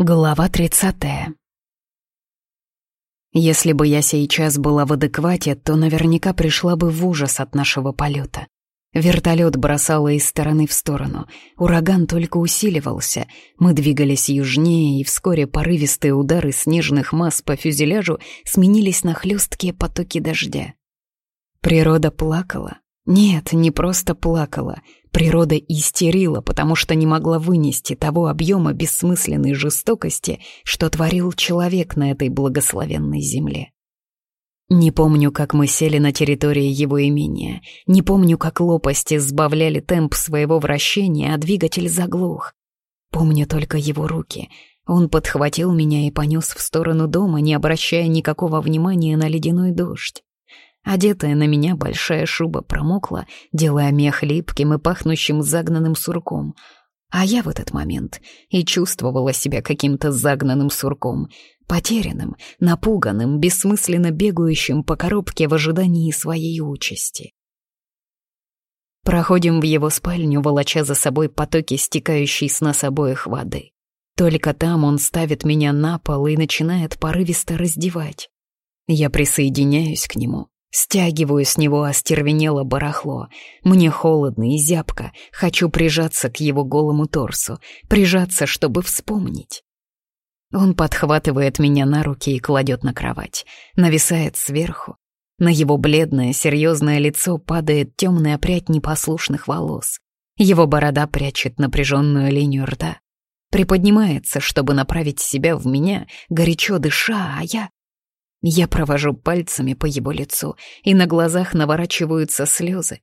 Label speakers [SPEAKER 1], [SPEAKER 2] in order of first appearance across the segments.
[SPEAKER 1] Глава 30. Если бы я сейчас была в адеквате, то наверняка пришла бы в ужас от нашего полета. Вертолет бросало из стороны в сторону. Ураган только усиливался. Мы двигались южнее, и вскоре порывистые удары снежных масс по фюзеляжу сменились на хлесткие потоки дождя. Природа плакала, нет, не просто плакала. Природа истерила, потому что не могла вынести того объема бессмысленной жестокости, что творил человек на этой благословенной земле. Не помню, как мы сели на территории его имения. Не помню, как лопасти сбавляли темп своего вращения, а двигатель заглох. Помню только его руки. Он подхватил меня и понес в сторону дома, не обращая никакого внимания на ледяной дождь. Одетая на меня большая шуба промокла, делая мех липким и пахнущим загнанным сурком. А я в этот момент и чувствовала себя каким-то загнанным сурком, потерянным, напуганным, бессмысленно бегающим по коробке в ожидании своей участи. Проходим в его спальню, волоча за собой потоки стекающей с нас обоих воды. Только там он ставит меня на пол и начинает порывисто раздевать. Я присоединяюсь к нему, Стягиваю с него остервенело барахло. Мне холодно и зябко. Хочу прижаться к его голому торсу. Прижаться, чтобы вспомнить. Он подхватывает меня на руки и кладет на кровать. Нависает сверху. На его бледное, серьезное лицо падает темная прядь непослушных волос. Его борода прячет напряженную линию рта. Приподнимается, чтобы направить себя в меня, горячо дыша, а я я провожу пальцами по его лицу, и на глазах наворачиваются слезы.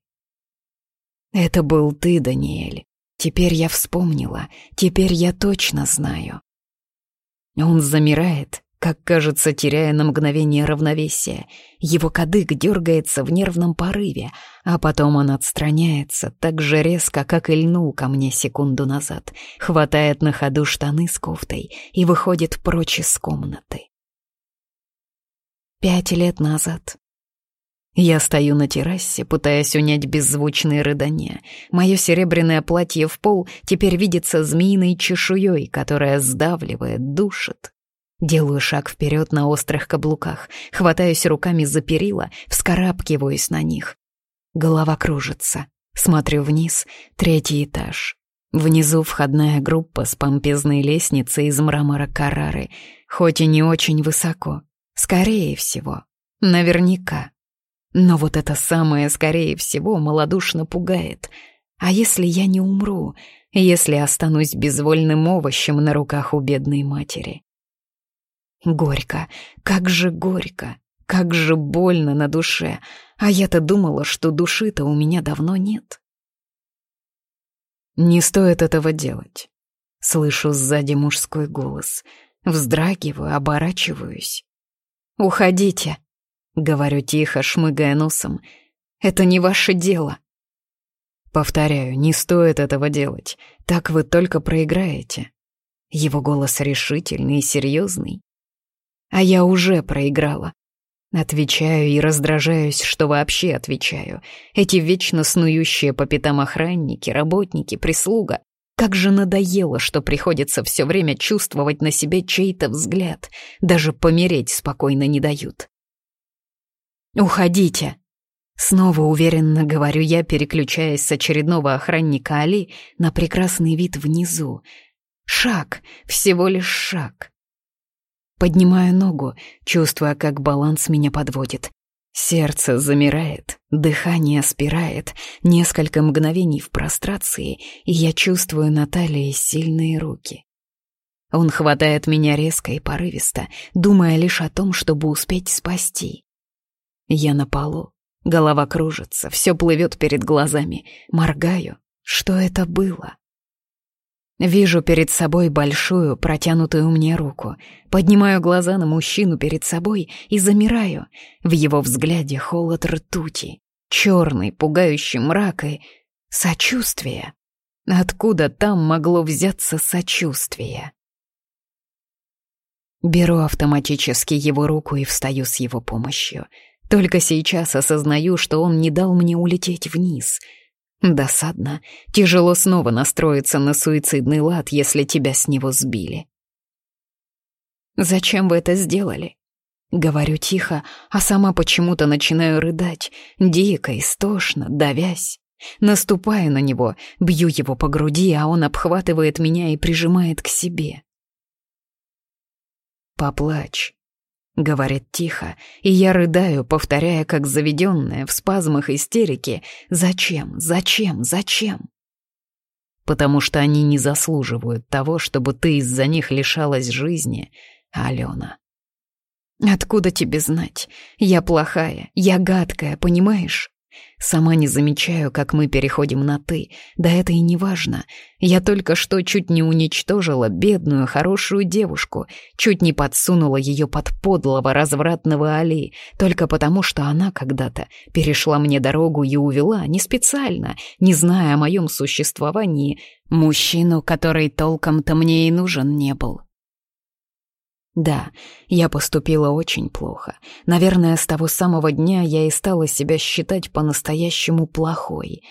[SPEAKER 1] «Это был ты, Даниэль. Теперь я вспомнила, теперь я точно знаю». Он замирает, как кажется, теряя на мгновение равновесие. Его кадык дергается в нервном порыве, а потом он отстраняется так же резко, как и льнул ко мне секунду назад, хватает на ходу штаны с кофтой и выходит прочь из комнаты. Пять лет назад. Я стою на террасе, пытаясь унять беззвучные рыдания. Мое серебряное платье в пол теперь видится змеиной чешуей, которая сдавливает, душит. Делаю шаг вперед на острых каблуках, хватаюсь руками за перила, вскарабкиваюсь на них. Голова кружится. Смотрю вниз, третий этаж. Внизу входная группа с помпезной лестницей из мрамора Карары, хоть и не очень высоко. Скорее всего. Наверняка. Но вот это самое «скорее всего» малодушно пугает. А если я не умру? Если останусь безвольным овощем на руках у бедной матери? Горько, как же горько, как же больно на душе. А я-то думала, что души-то у меня давно нет. Не стоит этого делать. Слышу сзади мужской голос. Вздрагиваю, оборачиваюсь. «Уходите», — говорю тихо, шмыгая носом. «Это не ваше дело». Повторяю, не стоит этого делать. Так вы только проиграете. Его голос решительный и серьезный. А я уже проиграла. Отвечаю и раздражаюсь, что вообще отвечаю. Эти вечно снующие по пятам охранники, работники, прислуга. Как же надоело, что приходится все время чувствовать на себе чей-то взгляд. Даже помереть спокойно не дают. «Уходите!» Снова уверенно говорю я, переключаясь с очередного охранника Али на прекрасный вид внизу. Шаг, всего лишь шаг. Поднимаю ногу, чувствуя, как баланс меня подводит. Сердце замирает, дыхание спирает, несколько мгновений в прострации, и я чувствую на талии сильные руки. Он хватает меня резко и порывисто, думая лишь о том, чтобы успеть спасти. Я на полу, голова кружится, все плывет перед глазами, моргаю. Что это было? Вижу перед собой большую, протянутую мне руку. Поднимаю глаза на мужчину перед собой и замираю. В его взгляде холод ртути, черный, пугающий мрак и сочувствие. Откуда там могло взяться сочувствие? Беру автоматически его руку и встаю с его помощью. Только сейчас осознаю, что он не дал мне улететь вниз — Досадно. Тяжело снова настроиться на суицидный лад, если тебя с него сбили. Зачем вы это сделали?» Говорю тихо, а сама почему-то начинаю рыдать, дико, истошно, давясь. Наступаю на него, бью его по груди, а он обхватывает меня и прижимает к себе. «Поплачь», — говорит тихо, и я рыдаю, повторяя, как заведенная, в спазмах истерики, «Зачем? Зачем? Зачем?» Потому что они не заслуживают того, чтобы ты из-за них лишалась жизни, Алена. Откуда тебе знать? Я плохая, я гадкая, понимаешь? Сама не замечаю, как мы переходим на «ты». Да это и не важно. Я только что чуть не уничтожила бедную, хорошую девушку, чуть не подсунула ее под подлого, развратного Али, только потому, что она когда-то перешла мне дорогу и увела, не специально, не зная о моем существовании, мужчину, который толком-то мне и нужен не был. Да, я поступила очень плохо. Наверное, с того самого дня я и стала себя считать по-настоящему плохой.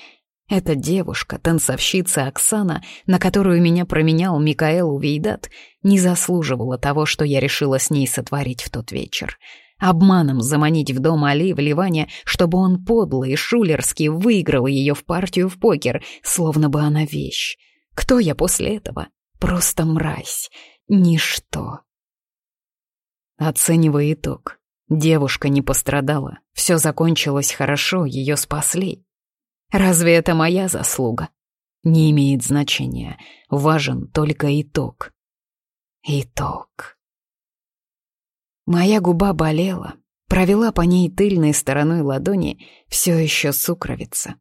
[SPEAKER 1] Эта девушка, танцовщица Оксана, на которую меня променял Микаэл Увейдат, не заслуживала того, что я решила с ней сотворить в тот вечер. Обманом заманить в дом Али в Ливане, чтобы он подлый и шулерский выиграл ее в партию в покер, словно бы она вещь. Кто я после этого? Просто мразь. Ничто. Оценивая итог. Девушка не пострадала, все закончилось хорошо, ее спасли. Разве это моя заслуга? Не имеет значения, важен только итог. Итог. Моя губа болела, провела по ней тыльной стороной ладони, все еще сукровица.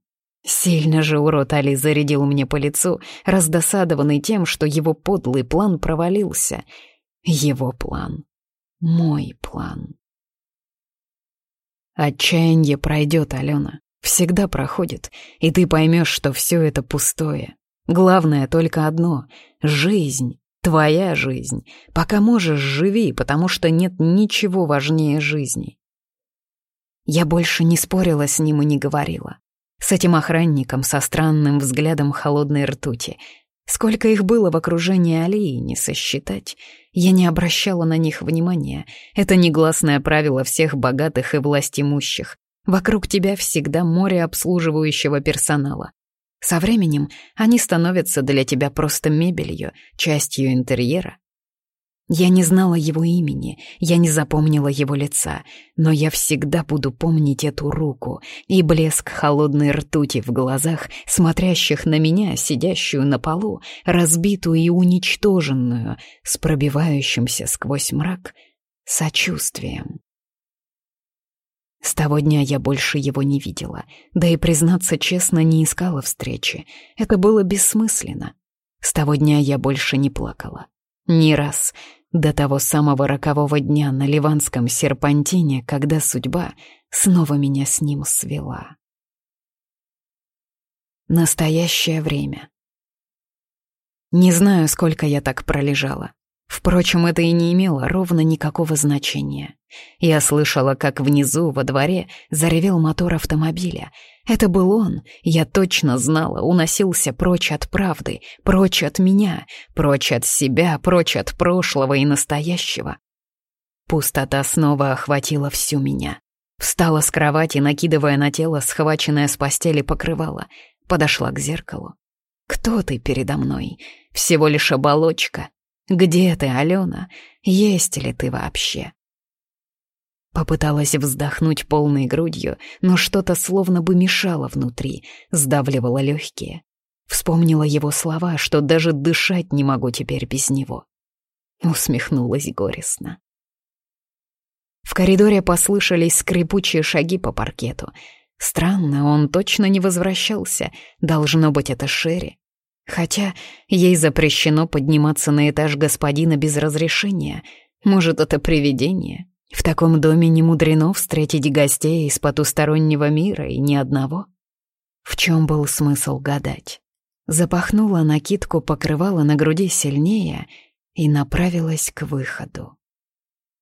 [SPEAKER 1] Сильно же урод Али зарядил мне по лицу, раздосадованный тем, что его подлый план провалился. Его план. Мой план. Отчаяние пройдет, Алена. Всегда проходит, и ты поймешь, что все это пустое. Главное только одно — жизнь, твоя жизнь. Пока можешь, живи, потому что нет ничего важнее жизни. Я больше не спорила с ним и не говорила. С этим охранником со странным взглядом холодной ртути — Сколько их было в окружении аллеи, не сосчитать. Я не обращала на них внимания. Это негласное правило всех богатых и властимущих. Вокруг тебя всегда море обслуживающего персонала. Со временем они становятся для тебя просто мебелью, частью интерьера. Я не знала его имени, я не запомнила его лица, но я всегда буду помнить эту руку и блеск холодной ртути в глазах, смотрящих на меня, сидящую на полу, разбитую и уничтоженную, с пробивающимся сквозь мрак сочувствием. С того дня я больше его не видела, да и, признаться честно, не искала встречи. Это было бессмысленно. С того дня я больше не плакала. Ни раз, до того самого рокового дня на ливанском серпантине, когда судьба снова меня с ним свела. Настоящее время. Не знаю, сколько я так пролежала. Впрочем, это и не имело ровно никакого значения. Я слышала, как внизу, во дворе, заревел мотор автомобиля. Это был он, я точно знала, уносился прочь от правды, прочь от меня, прочь от себя, прочь от прошлого и настоящего. Пустота снова охватила всю меня. Встала с кровати, накидывая на тело схваченное с постели покрывало. Подошла к зеркалу. «Кто ты передо мной? Всего лишь оболочка, где ты, Алена? Есть ли ты вообще?» Попыталась вздохнуть полной грудью, но что-то словно бы мешало внутри, сдавливало легкие. Вспомнила его слова, что даже дышать не могу теперь без него. Усмехнулась горестно. В коридоре послышались скрипучие шаги по паркету. Странно, он точно не возвращался. Должно быть, это Шерри. Хотя ей запрещено подниматься на этаж господина без разрешения. Может, это привидение? В таком доме не мудрено встретить гостей из потустороннего мира и ни одного. В чем был смысл гадать? Запахнула накидку, покрывала на груди сильнее и направилась к выходу.